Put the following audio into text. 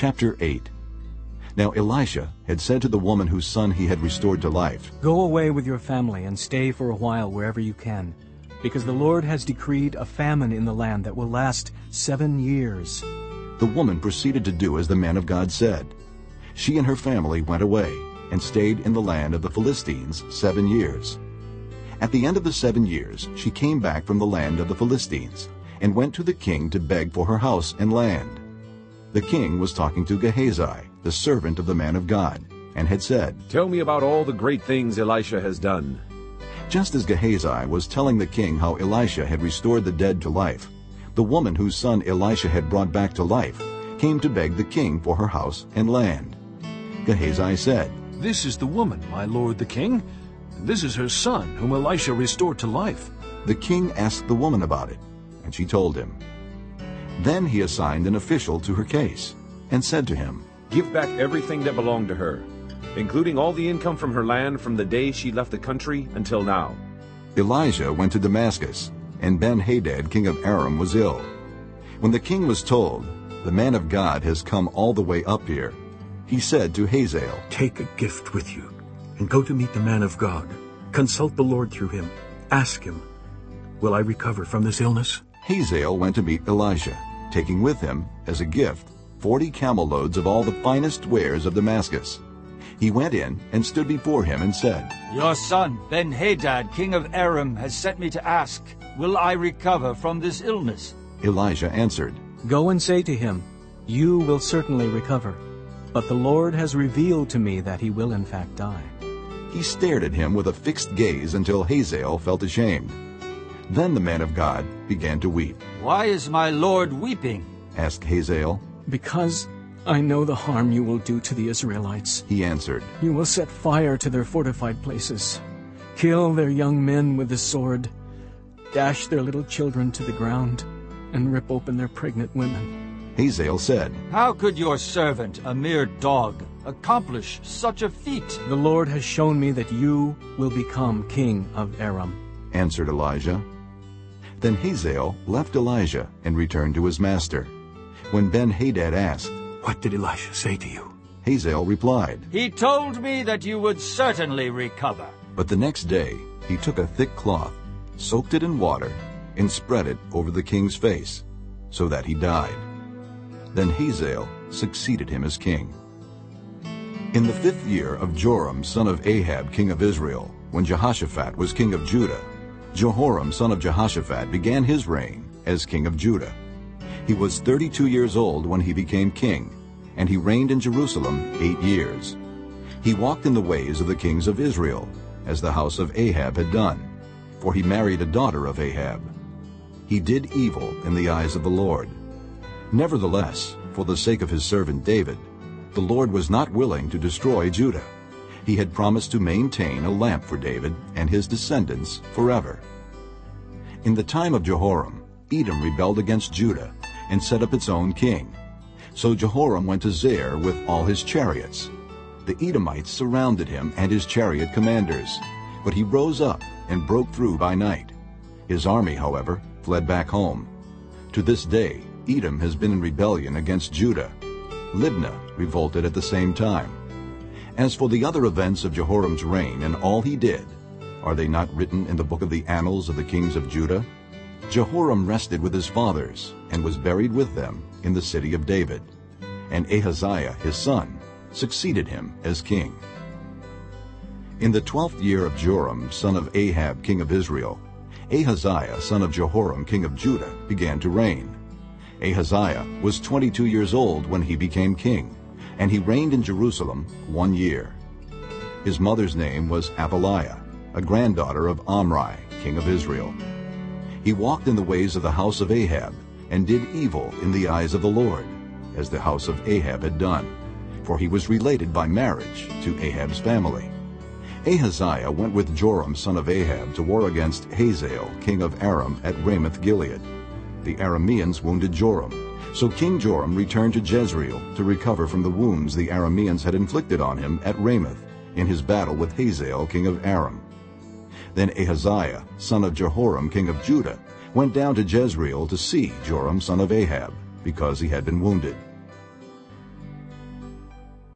Chapter 8 Now Elisha had said to the woman whose son he had restored to life, Go away with your family and stay for a while wherever you can, because the Lord has decreed a famine in the land that will last seven years. The woman proceeded to do as the man of God said. She and her family went away and stayed in the land of the Philistines seven years. At the end of the seven years she came back from the land of the Philistines and went to the king to beg for her house and land. The king was talking to Gehazi, the servant of the man of God, and had said, Tell me about all the great things Elisha has done. Just as Gehazi was telling the king how Elisha had restored the dead to life, the woman whose son Elisha had brought back to life came to beg the king for her house and land. Gehazi said, This is the woman, my lord the king. This is her son, whom Elisha restored to life. The king asked the woman about it, and she told him. Then he assigned an official to her case, and said to him, Give back everything that belonged to her, including all the income from her land from the day she left the country until now. Elisha went to Damascus, and Ben-Hadad king of Aram was ill. When the king was told, The man of God has come all the way up here, he said to Hazael, Take a gift with you, and go to meet the man of God. Consult the Lord through him. Ask him, Will I recover from this illness? Hazael went to meet Elisha, taking with him, as a gift, forty camel loads of all the finest wares of Damascus. He went in and stood before him and said, Your son, Ben-Hadad, king of Aram, has sent me to ask, Will I recover from this illness? Elisha answered, Go and say to him, You will certainly recover. But the Lord has revealed to me that he will in fact die. He stared at him with a fixed gaze until Hazael felt ashamed. Then the man of God began to weep. Why is my lord weeping? asked Hazael. Because I know the harm you will do to the Israelites. He answered, You will set fire to their fortified places, kill their young men with the sword, dash their little children to the ground, and rip open their pregnant women. Hazael said, How could your servant, a mere dog, accomplish such a feat? The Lord has shown me that you will become king of Aram. answered Elisha. Then Hazael left Elisha and returned to his master. When Ben-Hadad asked, What did Elisha say to you? Hazael replied, He told me that you would certainly recover. But the next day he took a thick cloth, soaked it in water, and spread it over the king's face, so that he died. Then Hazael succeeded him as king. In the fifth year of Joram son of Ahab king of Israel, when Jehoshaphat was king of Judah, Jehoram son of Jehoshaphat began his reign as king of Judah. He was 32 years old when he became king, and he reigned in Jerusalem eight years. He walked in the ways of the kings of Israel, as the house of Ahab had done, for he married a daughter of Ahab. He did evil in the eyes of the Lord. Nevertheless, for the sake of his servant David, the Lord was not willing to destroy Judah. He had promised to maintain a lamp for David and his descendants forever. In the time of Jehoram, Edom rebelled against Judah and set up its own king. So Jehoram went to Zair with all his chariots. The Edomites surrounded him and his chariot commanders, but he rose up and broke through by night. His army, however, fled back home. To this day, Edom has been in rebellion against Judah. Libnah revolted at the same time. As for the other events of Jehoram's reign and all he did, are they not written in the book of the annals of the kings of Judah? Jehoram rested with his fathers and was buried with them in the city of David. And Ahaziah his son succeeded him as king. In the twelfth year of Joram, son of Ahab, king of Israel, Ahaziah, son of Jehoram, king of Judah, began to reign. Ahaziah was 22 years old when he became king, and he reigned in Jerusalem one year. His mother's name was Athaliah, a granddaughter of Omri, king of Israel. He walked in the ways of the house of Ahab, and did evil in the eyes of the Lord, as the house of Ahab had done, for he was related by marriage to Ahab's family. Ahaziah went with Joram son of Ahab to war against Hazael king of Aram at Ramoth-Gilead. The Arameans wounded Joram, so King Joram returned to Jezreel to recover from the wounds the Arameans had inflicted on him at Ramoth in his battle with Hazael king of Aram. Then Ahaziah, son of Jehoram king of Judah, went down to Jezreel to see Joram son of Ahab, because he had been wounded.